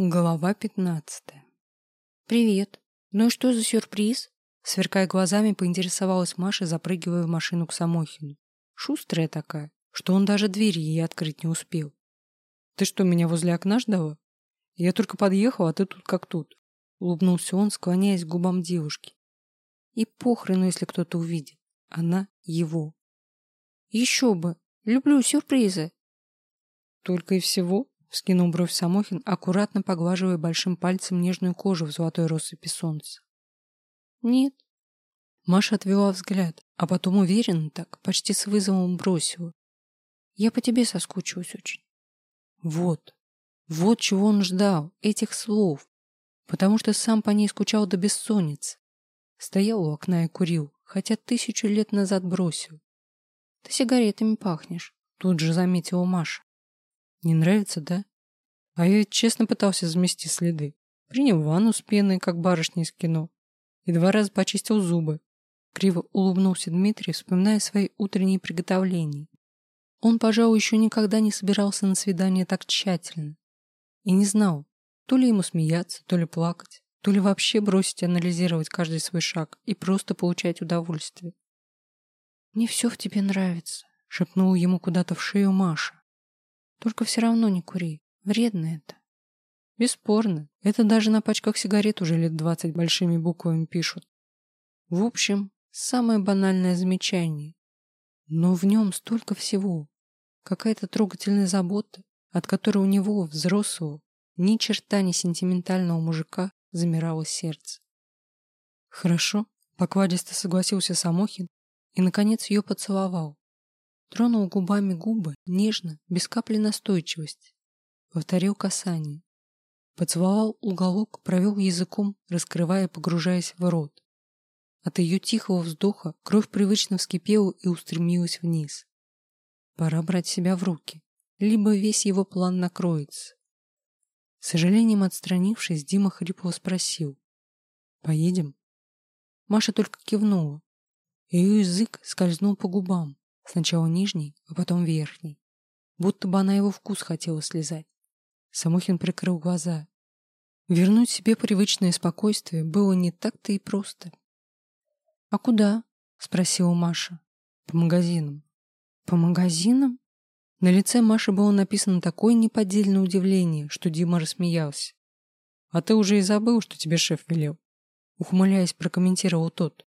Глава пятнадцатая. «Привет. Ну и что за сюрприз?» Сверкая глазами, поинтересовалась Маша, запрыгивая в машину к Самохину. Шустрая такая, что он даже двери ей открыть не успел. «Ты что, меня возле окна ждала? Я только подъехал, а ты тут как тут». Улыбнулся он, склоняясь к губам девушки. И похрену, если кто-то увидит. Она его. «Еще бы! Люблю сюрпризы!» «Только и всего?» Вскинул бровь Самохин, аккуратно поглаживая большим пальцем нежную кожу в золотой россыпи солнца. Нет. Маша отвела взгляд, а потом уверенно так, почти с вызовом бросила. Я по тебе соскучилась очень. Вот. Вот чего он ждал, этих слов. Потому что сам по ней скучал до бессонницы. Стоял у окна и курил, хотя тысячу лет назад бросил. Ты сигаретами пахнешь, тут же заметила Маша. Не нравится, да? А я честно пытался замести следы. Принял ванну с пеной, как барышня из кино. И два раза почистил зубы. Криво улыбнулся Дмитрий, вспоминая свои утренние приготовления. Он, пожалуй, еще никогда не собирался на свидание так тщательно. И не знал, то ли ему смеяться, то ли плакать, то ли вообще бросить анализировать каждый свой шаг и просто получать удовольствие. «Мне все в тебе нравится», — шепнула ему куда-то в шею Маша. Только все равно не кури. Вредно это. Бесспорно. Это даже на пачках сигарет уже лет двадцать большими буквами пишут. В общем, самое банальное замечание. Но в нем столько всего. Какая-то трогательная забота, от которой у него, взрослого, ни черта не сентиментального мужика, замирало сердце. Хорошо, покладисто согласился Самохин и, наконец, ее поцеловал. Тронул губами губы, нежно, без капли настойчивости. Повторил касание. Поцеловал уголок, провел языком, раскрывая погружаясь в рот. От ее тихого вздоха кровь привычно вскипела и устремилась вниз. Пора брать себя в руки, либо весь его план накроется. С сожалением отстранившись, Дима хрипло спросил. «Поедем?» Маша только кивнула. Ее язык скользнул по губам, Сначала нижний, а потом верхний. Будто бы она его вкус хотела слезать. Самохин прикрыл глаза. Вернуть себе привычное спокойствие было не так-то и просто. «А куда?» — спросила Маша. «По магазинам». «По магазинам?» На лице Маши было написано такое неподдельное удивление, что Дима рассмеялся. «А ты уже и забыл, что тебе шеф велел?» Ухмыляясь, прокомментировал тот.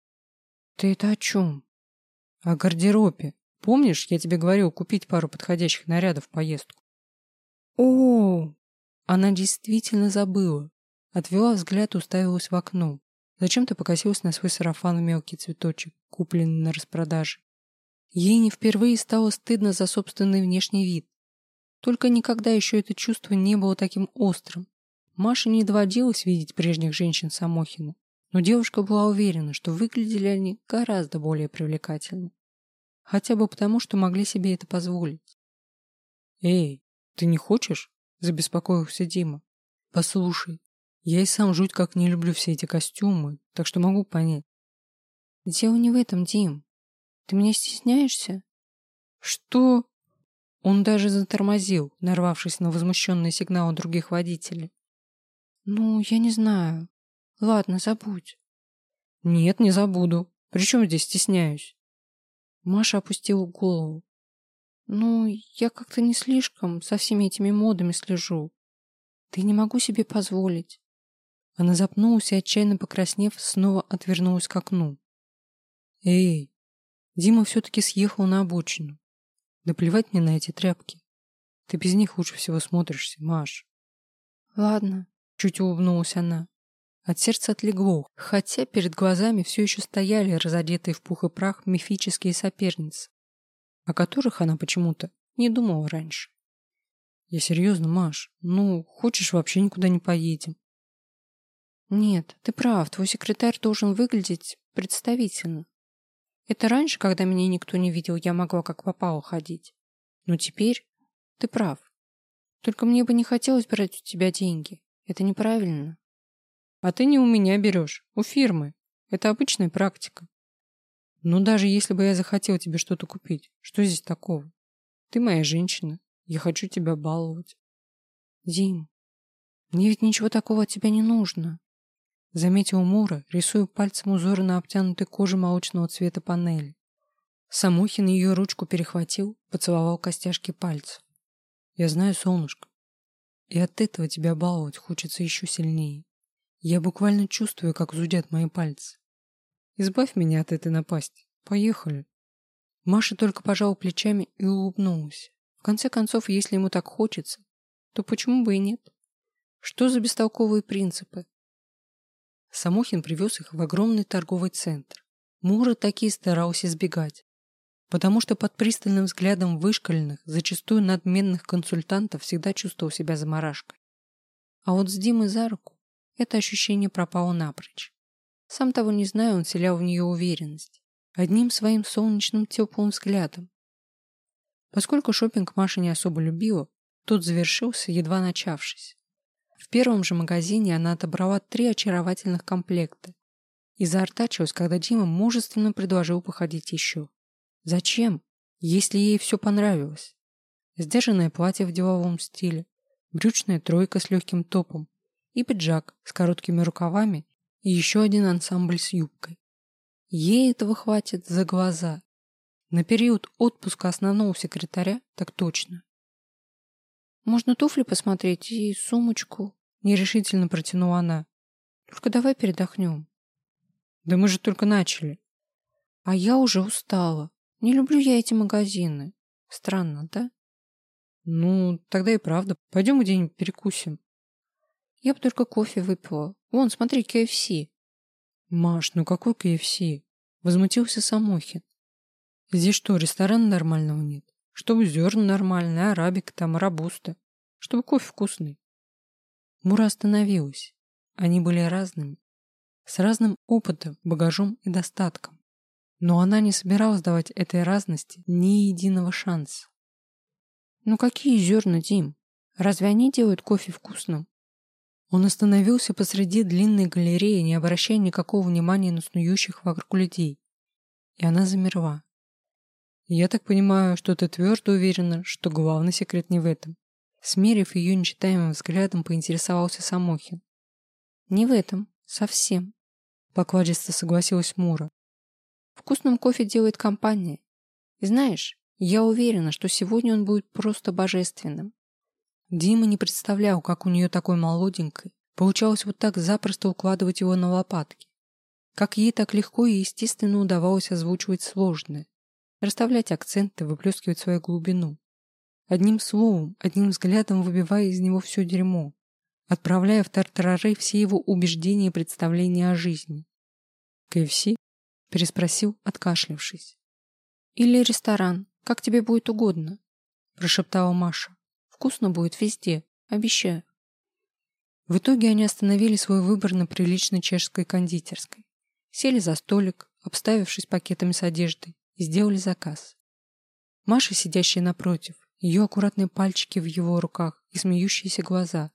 «Ты это о чем?» «О гардеробе. Помнишь, я тебе говорил купить пару подходящих нарядов в поездку? О, она действительно забыла. Отвела взгляд и уставилась в окно. Зачем-то покосилась на свой сарафан в мелкий цветочек, купленный на распродаже. Ей не впервые стало стыдно за собственный внешний вид. Только никогда еще это чувство не было таким острым. Маше не доводилось видеть прежних женщин Самохина, но девушка была уверена, что выглядели они гораздо более привлекательно. Хотя бы потому, что могли себе это позволить. «Эй, ты не хочешь?» – забеспокоился Дима. «Послушай, я и сам жуть как не люблю все эти костюмы, так что могу понять». «Дело не в этом, Дим. Ты меня стесняешься?» «Что?» Он даже затормозил, нарвавшись на возмущенный сигнал других водителей. «Ну, я не знаю. Ладно, забудь». «Нет, не забуду. Причем здесь стесняюсь?» Маша опустила голову. Ну, я как-то не слишком со всеми этими модами слежу. Ты не могу себе позволить. Она запнулась и, отчаянно покраснев, снова отвернулась к окну. Эй, Дима все-таки съехал на обочину. Да плевать мне на эти тряпки. Ты без них лучше всего смотришься, Маш. Ладно, чуть улыбнулась она. От сердца отлегло, хотя перед глазами все еще стояли разодетые в пух и прах мифические соперницы, о которых она почему-то не думала раньше. Я серьезно, Маш, ну, хочешь, вообще никуда не поедем. Нет, ты прав, твой секретарь должен выглядеть представительно. Это раньше, когда меня никто не видел, я могла как попало ходить. Но теперь ты прав. Только мне бы не хотелось брать у тебя деньги. Это неправильно. А ты не у меня берешь, у фирмы. Это обычная практика. Но даже если бы я захотел тебе что-то купить, что здесь такого? Ты моя женщина. Я хочу тебя баловать. Дим, Мне ведь ничего такого от тебя не нужно. Заметил Мура, рисуя пальцем узоры на обтянутой коже молочного цвета панели. Самохин ее ручку перехватил, поцеловал костяшки пальцев. Я знаю, солнышко. И от этого тебя баловать хочется еще сильнее. Я буквально чувствую, как зудят мои пальцы. Избавь меня от этой напасти. Поехали. Маша только пожала плечами и улыбнулась. В конце концов, если ему так хочется, то почему бы и нет? Что за бестолковые принципы? Самохин привез их в огромный торговый центр. Мура таки старался избегать, потому что под пристальным взглядом вышкаленных, зачастую надменных консультантов всегда чувствовал себя заморашкой. А вот с Димой за руку это ощущение пропало напрочь. Сам того не зная, он селял в нее уверенность. Одним своим солнечным теплым взглядом. Поскольку шопинг Маша не особо любила, тот завершился, едва начавшись. В первом же магазине она отобрала три очаровательных комплекта и заортачилась, когда Дима мужественно предложил походить еще. Зачем, если ей все понравилось? Сдержанное платье в деловом стиле, брючная тройка с легким топом и пиджак с короткими рукавами и еще один ансамбль с юбкой. Ей этого хватит за глаза. На период отпуска основного секретаря так точно. Можно туфли посмотреть и сумочку, нерешительно протянула она. Только давай передохнем. Да мы же только начали. А я уже устала. Не люблю я эти магазины. Странно, да? Ну, тогда и правда. Пойдем где-нибудь перекусим. Я бы только кофе выпила. Вон, смотри, KFC. Маш, ну какой KFC? Возмутился Самохин. Здесь что, ресторана нормального нет? Чтобы зерна нормальные, арабика там, арабуста. Чтобы кофе вкусный. Мура остановилась. Они были разными. С разным опытом, багажом и достатком. Но она не собиралась давать этой разности ни единого шанса. «Ну какие зерна, Дим? Разве они делают кофе вкусным?» Он остановился посреди длинной галереи, не обращая никакого внимания на снующих вокруг людей. И она замерла. «Я так понимаю, что ты твердо уверена, что главный секрет не в этом?» Смерив ее нечитаемым взглядом, поинтересовался Самохин. «Не в этом. Совсем», — покладисто согласилась Мура. «Вкусным кофе делает компания. И знаешь, я уверена, что сегодня он будет просто божественным». Дима не представлял, как у нее такой молоденькой получалось вот так запросто укладывать его на лопатки. Как ей так легко и естественно удавалось озвучивать сложное, расставлять акценты, выплескивать свою глубину. Одним словом, одним взглядом выбивая из него все дерьмо, отправляя в тартарары все его убеждения и представления о жизни. «КФС?» — переспросил, откашлявшись. «Или ресторан, как тебе будет угодно», — прошептала Маша. «Вкусно будет везде, обещаю». В итоге они остановили свой выбор на приличной чешской кондитерской. Сели за столик, обставившись пакетами с одеждой, и сделали заказ. Маша, сидящая напротив, ее аккуратные пальчики в его руках и смеющиеся глаза.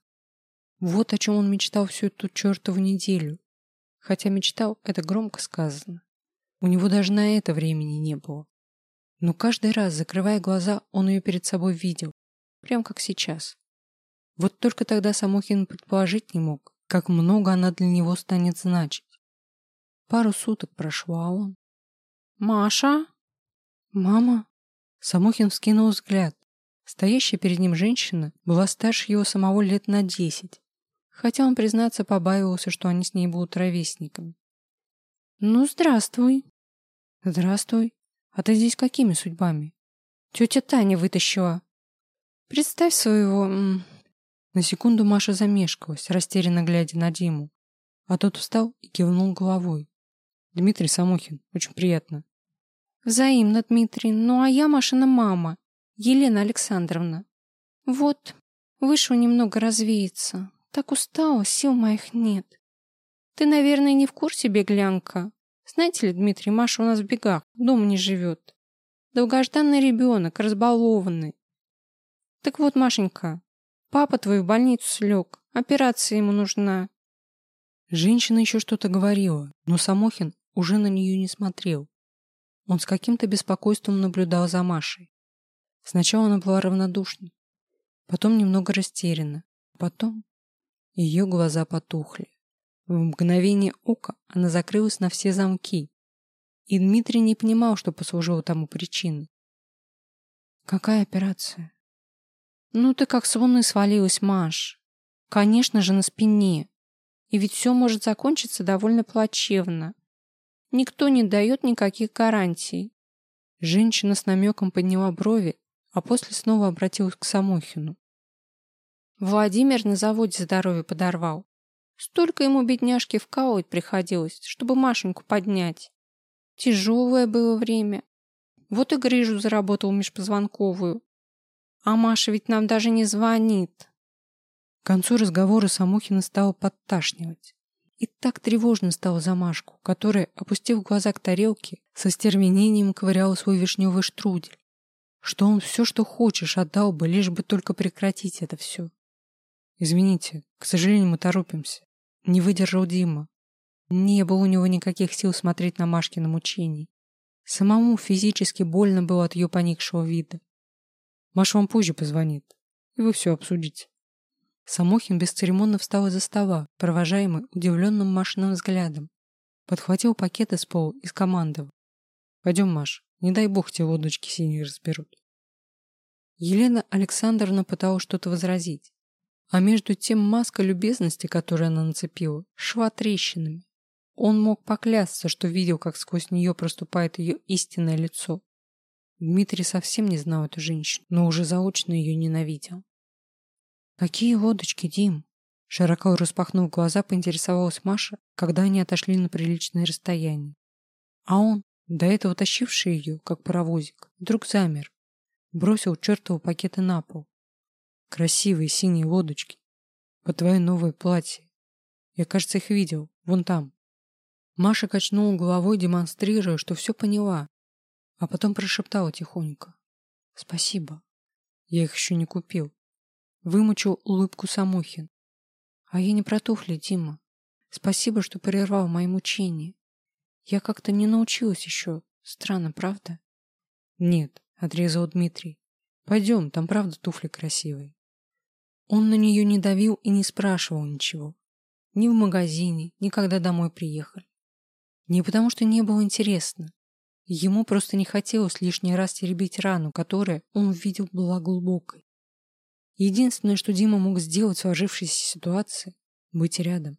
Вот о чем он мечтал всю эту чертову неделю. Хотя мечтал, это громко сказано. У него даже на это времени не было. Но каждый раз, закрывая глаза, он ее перед собой видел. Прям как сейчас. Вот только тогда Самохин предположить не мог, как много она для него станет значить. Пару суток прошло, а он... «Маша?» «Мама?» Самохин вскинул взгляд. Стоящая перед ним женщина была старше его самого лет на десять, хотя он, признаться, побаивался, что они с ней будут ровесниками. «Ну, здравствуй». «Здравствуй. А ты здесь какими судьбами?» «Тетя Таня вытащила». «Представь своего...» На секунду Маша замешкалась, растерянно глядя на Диму, а тот встал и кивнул головой. «Дмитрий Самохин, очень приятно». «Взаимно, Дмитрий. Ну, а я Машина мама. Елена Александровна. Вот, вышел немного развеяться. Так устала, сил моих нет. Ты, наверное, не в курсе, беглянка. Знаете ли, Дмитрий, Маша у нас в бегах, дома не живет. Долгожданный ребенок, разбалованный. Так вот, Машенька, папа твой в больницу слег, операция ему нужна. Женщина еще что-то говорила, но Самохин уже на нее не смотрел. Он с каким-то беспокойством наблюдал за Машей. Сначала она была равнодушна, потом немного растеряна, потом... Ее глаза потухли. В мгновение ока она закрылась на все замки. И Дмитрий не понимал, что послужило тому причиной. «Какая операция?» «Ну ты как с луны свалилась, Маш. Конечно же, на спине. И ведь все может закончиться довольно плачевно. Никто не дает никаких гарантий». Женщина с намеком подняла брови, а после снова обратилась к Самохину. Владимир на заводе здоровье подорвал. Столько ему, бедняжке, вкалывать приходилось, чтобы Машеньку поднять. Тяжелое было время. Вот и грыжу заработал межпозвонковую. А Маша ведь нам даже не звонит. К концу разговора Самохина стала подташнивать. И так тревожно стало за Машку, которая, опустив глаза к тарелке, со стервенением ковыряла свой вишневый штрудель. Что он все, что хочешь, отдал бы, лишь бы только прекратить это все. Извините, к сожалению, мы торопимся. Не выдержал Дима. Не было у него никаких сил смотреть на Машкины мучений. Самому физически больно было от ее поникшего вида. Маша вам позже позвонит, и вы все обсудите. Самохин бесцеремонно встал из-за стола, провожаемый удивленным Машиным взглядом. Подхватил пакет из пола и скомандовал. Пойдем, Маш, не дай бог те лодочки синие разберут. Елена Александровна пыталась что-то возразить, а между тем маска любезности, которую она нацепила, шла трещинами. Он мог поклясться, что видел, как сквозь нее проступает ее истинное лицо. Дмитрий совсем не знал эту женщину, но уже заочно ее ненавидел. «Какие лодочки, Дим?» Широко распахнув глаза, поинтересовалась Маша, когда они отошли на приличное расстояние. А он, до этого тащивший ее, как паровозик, вдруг замер, бросил чертову пакеты на пол. Красивые синие лодочки. По твое новое платье. Я, кажется, их видел. Вон там. Маша качнула головой, демонстрируя, что все поняла, а потом прошептала тихонько. «Спасибо. Я их еще не купил». Вымучил улыбку Самохин. «А я не протухли, Дима. Спасибо, что прервал мои мучения. Я как-то не научилась еще. Странно, правда?» «Нет», — отрезал Дмитрий. «Пойдем, там правда туфли красивые». Он на нее не давил и не спрашивал ничего. Ни в магазине, ни когда домой приехали. Не потому, что не было интересно. Ему просто не хотелось лишний раз теребить рану, которая, он видел, была глубокой. Единственное, что Дима мог сделать в сложившейся ситуации — быть рядом.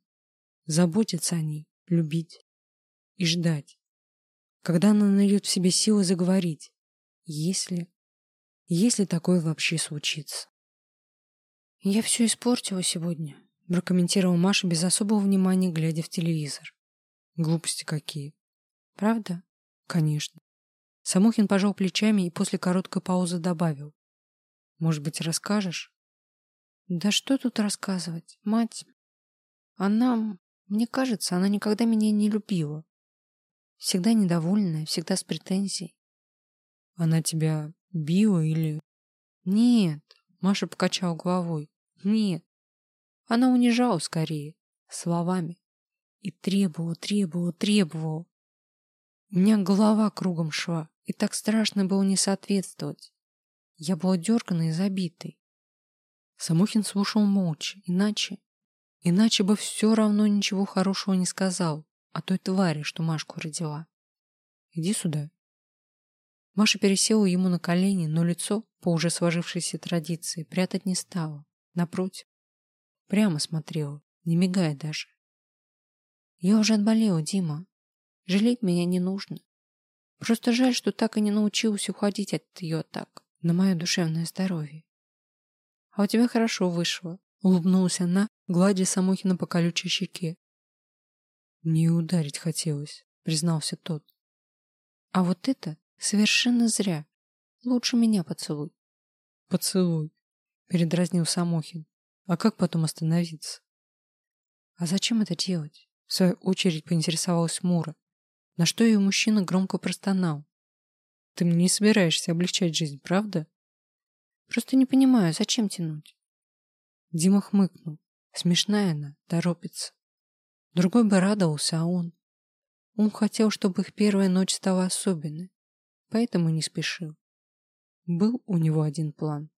Заботиться о ней, любить и ждать. Когда она найдет в себе силы заговорить. Если... Если такое вообще случится. «Я все испортила сегодня», — прокомментировала Маша без особого внимания, глядя в телевизор. Глупости какие. Правда? Конечно. Самохин пожал плечами и после короткой паузы добавил. Может быть, расскажешь? Да что тут рассказывать, мать? Она, мне кажется, она никогда меня не любила. Всегда недовольная, всегда с претензией. Она тебя била или... Нет, Маша покачала головой. Нет. Она унижала скорее, словами. И требовала, требовала, требовала. У меня голова кругом шла, и так страшно было не соответствовать. Я была дерганной и забитой. Самохин слушал молча, иначе... Иначе бы все равно ничего хорошего не сказал о той твари, что Машку родила. Иди сюда. Маша пересела ему на колени, но лицо, по уже сложившейся традиции, прятать не стала. Напротив, прямо смотрела, не мигая даже. Я уже отболела, Дима. Жалеть меня не нужно. Просто жаль, что так и не научилась уходить от ее атак на мое душевное здоровье. А у тебя хорошо вышло, улыбнулась она, гладя Самохина по колючей щеке. Мне ударить хотелось, признался тот. А вот это совершенно зря. Лучше меня поцелуй. Поцелуй, передразнил Самохин. А как потом остановиться? А зачем это делать? В свою очередь поинтересовалась Мура, на что ее мужчина громко простонал. Ты мне не собираешься облегчать жизнь, правда? Просто не понимаю, зачем тянуть? Дима хмыкнул. Смешная она, торопится. Другой бы радовался, а он... Он хотел, чтобы их первая ночь стала особенной, поэтому не спешил. Был у него один план.